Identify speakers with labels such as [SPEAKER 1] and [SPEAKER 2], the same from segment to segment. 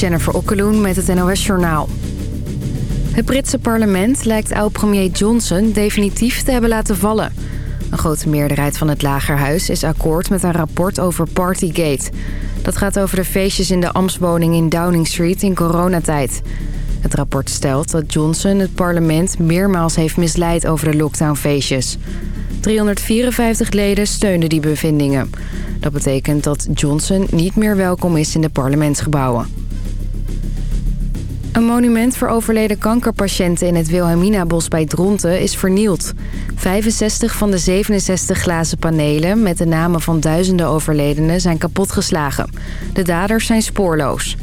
[SPEAKER 1] Jennifer Okkeloen met het NOS Journaal. Het Britse parlement lijkt oud-premier Johnson definitief te hebben laten vallen. Een grote meerderheid van het Lagerhuis is akkoord met een rapport over Partygate. Dat gaat over de feestjes in de Amstwoning in Downing Street in coronatijd. Het rapport stelt dat Johnson het parlement meermaals heeft misleid over de lockdownfeestjes. 354 leden steunden die bevindingen. Dat betekent dat Johnson niet meer welkom is in de parlementsgebouwen. Een monument voor overleden kankerpatiënten in het Wilhelmina-bos bij Dronten is vernield. 65 van de 67 glazen panelen met de namen van duizenden overledenen zijn kapotgeslagen. De daders zijn spoorloos.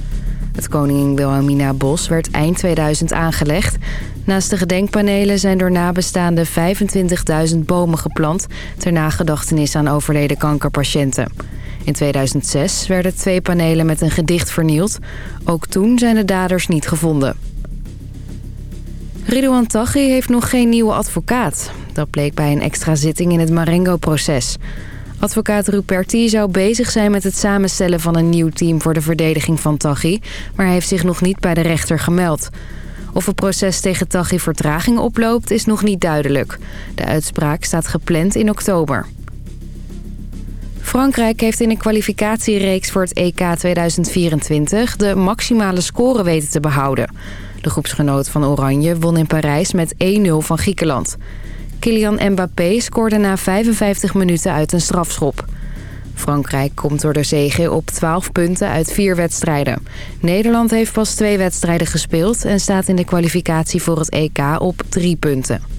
[SPEAKER 1] Het Koningin Wilhelmina-bos werd eind 2000 aangelegd. Naast de gedenkpanelen zijn door nabestaanden 25.000 bomen geplant... ter nagedachtenis aan overleden kankerpatiënten. In 2006 werden twee panelen met een gedicht vernield. Ook toen zijn de daders niet gevonden. Ridouan Taghi heeft nog geen nieuwe advocaat. Dat bleek bij een extra zitting in het Marengo-proces. Advocaat Ruperti zou bezig zijn met het samenstellen van een nieuw team voor de verdediging van Taghi... maar hij heeft zich nog niet bij de rechter gemeld. Of het proces tegen Taghi vertraging oploopt is nog niet duidelijk. De uitspraak staat gepland in oktober. Frankrijk heeft in een kwalificatiereeks voor het EK 2024 de maximale score weten te behouden. De groepsgenoot van Oranje won in Parijs met 1-0 van Griekenland. Kylian Mbappé scoorde na 55 minuten uit een strafschop. Frankrijk komt door de zege op 12 punten uit vier wedstrijden. Nederland heeft pas twee wedstrijden gespeeld... en staat in de kwalificatie voor het EK op drie punten.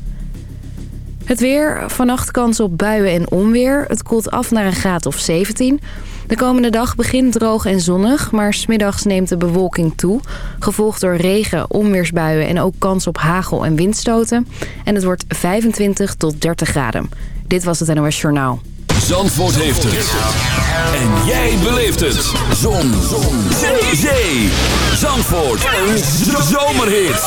[SPEAKER 1] Het weer, vannacht kans op buien en onweer. Het koelt af naar een graad of 17. De komende dag begint droog en zonnig, maar smiddags neemt de bewolking toe. Gevolgd door regen, onweersbuien en ook kans op hagel en windstoten. En het wordt 25 tot 30 graden. Dit was het NOS Journaal.
[SPEAKER 2] Zandvoort heeft het. En jij beleeft het. Zon. Zon. Zee. Zandvoort. Een zomerhit.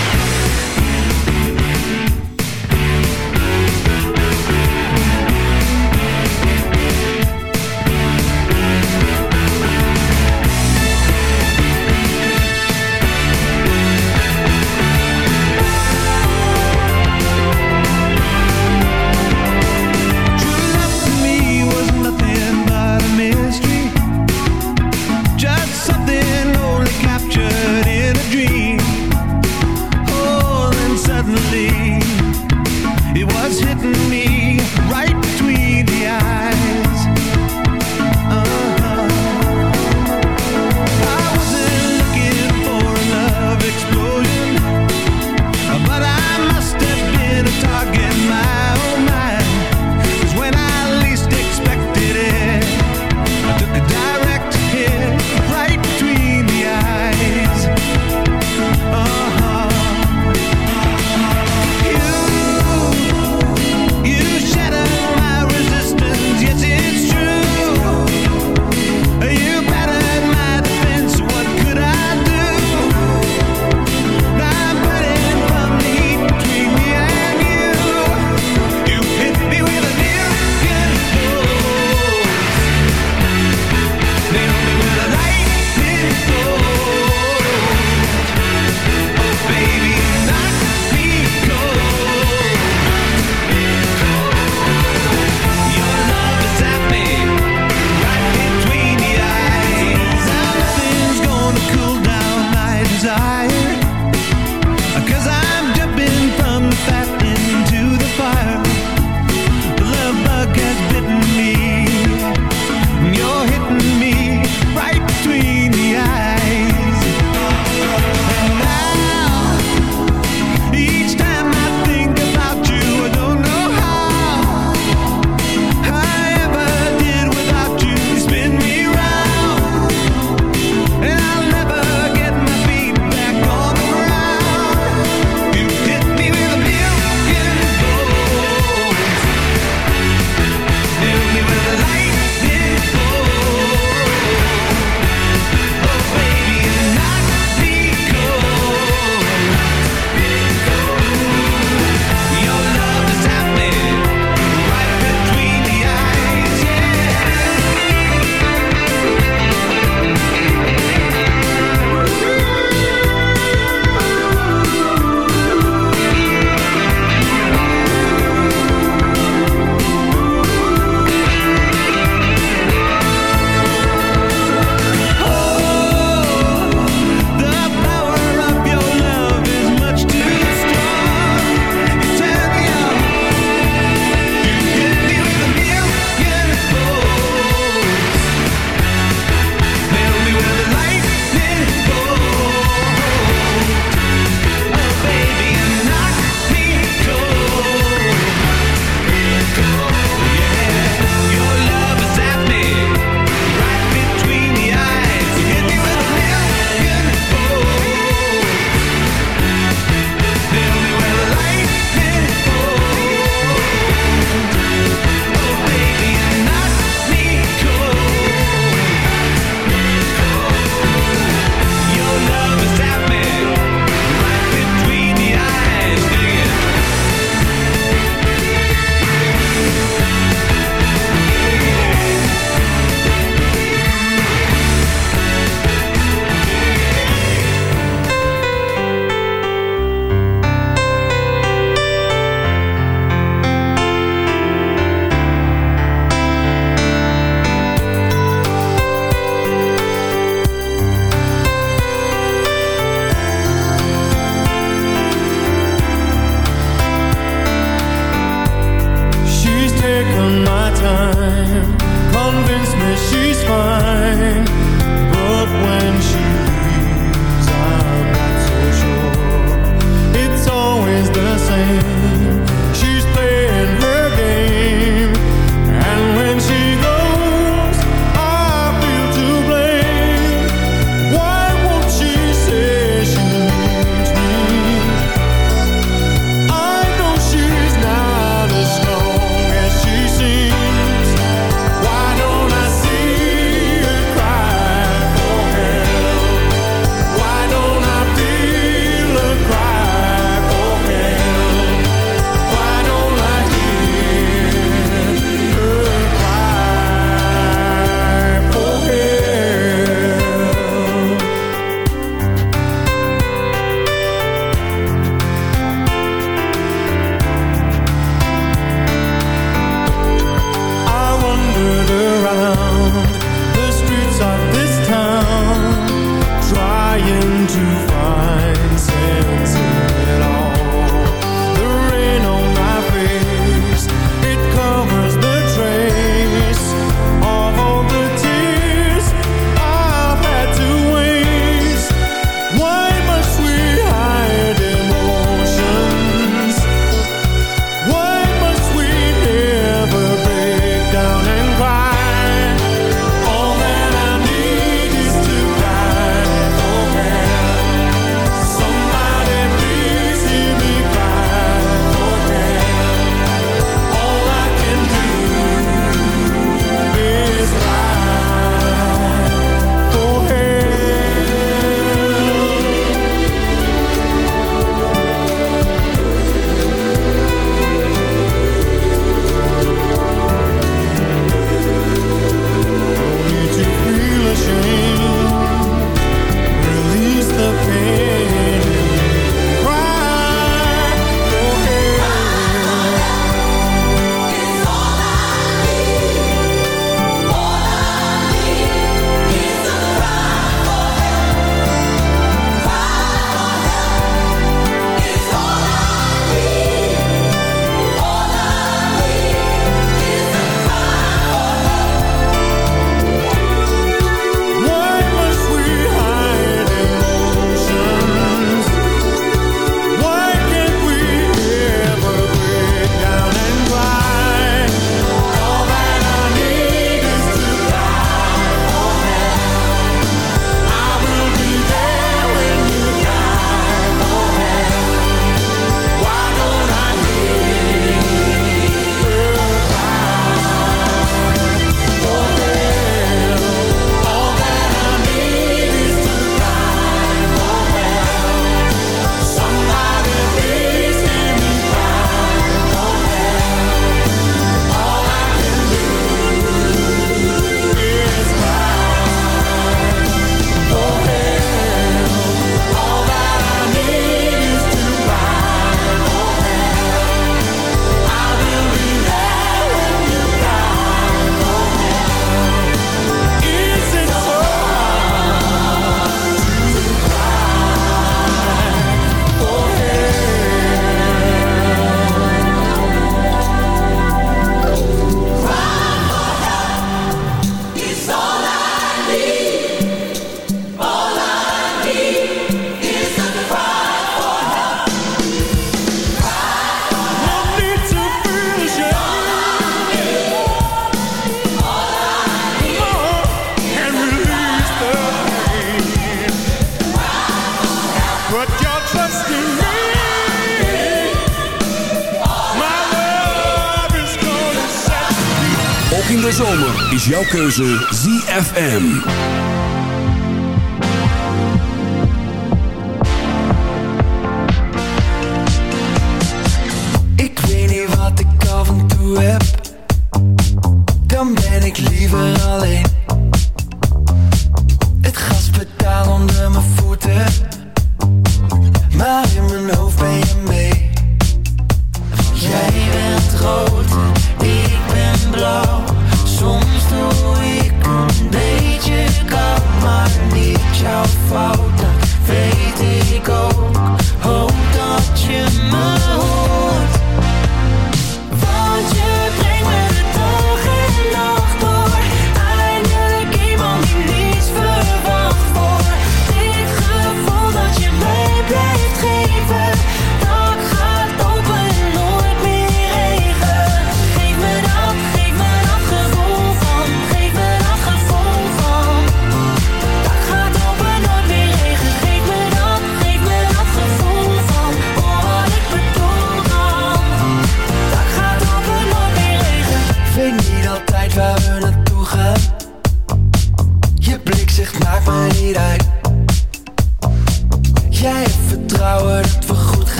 [SPEAKER 3] keuze ZFM.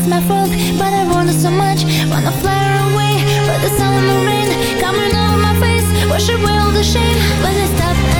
[SPEAKER 4] it's my fault But I wanted so much Wanna fly away But the sun and the rain Coming over my face Wash away all the shame But I
[SPEAKER 5] stopped.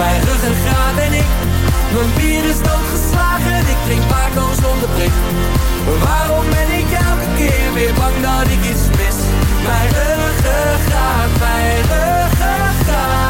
[SPEAKER 6] Mijn ruggengraat en ik. Mijn bier is doodgeslagen. Ik drink Paco zonder prik. Waarom ben ik elke keer weer bang dat ik iets mis? Mijn ruggengraat, mijn ruggengraat.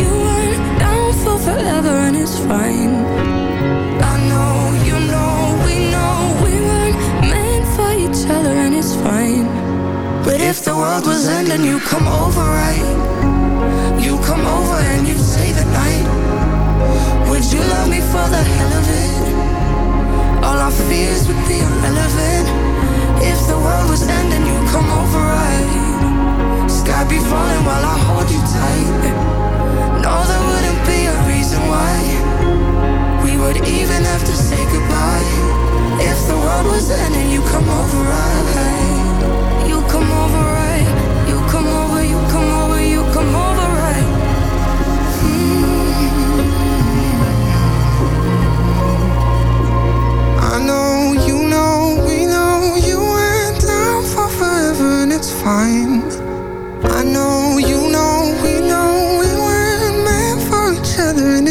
[SPEAKER 7] be falling while I know you know we know we're meant for each other and it's fine. But if the world was ending you come over right? You come over and you say that night. Would you love me for the hell of it? All I feel with you I love it If the world was ending you come over right? Stop before I hold you tight No there wouldn't be a reason why we would even have to say goodbye. If the world was ending, you come over right? You come over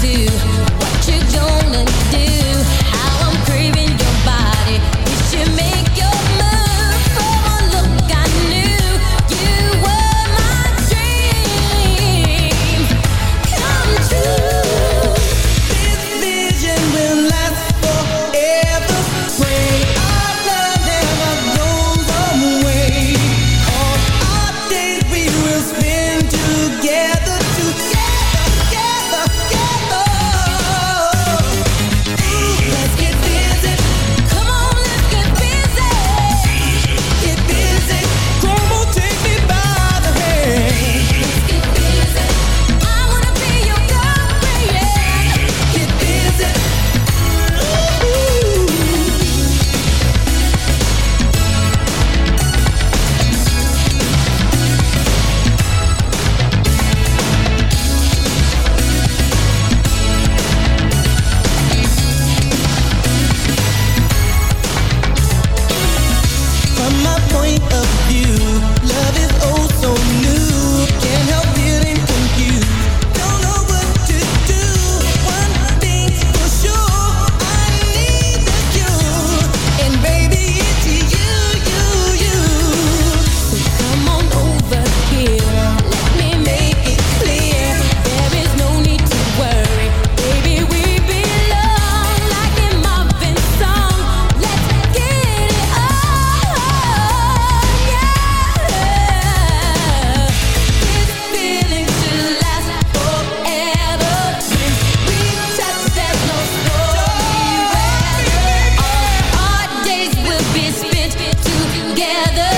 [SPEAKER 3] to together.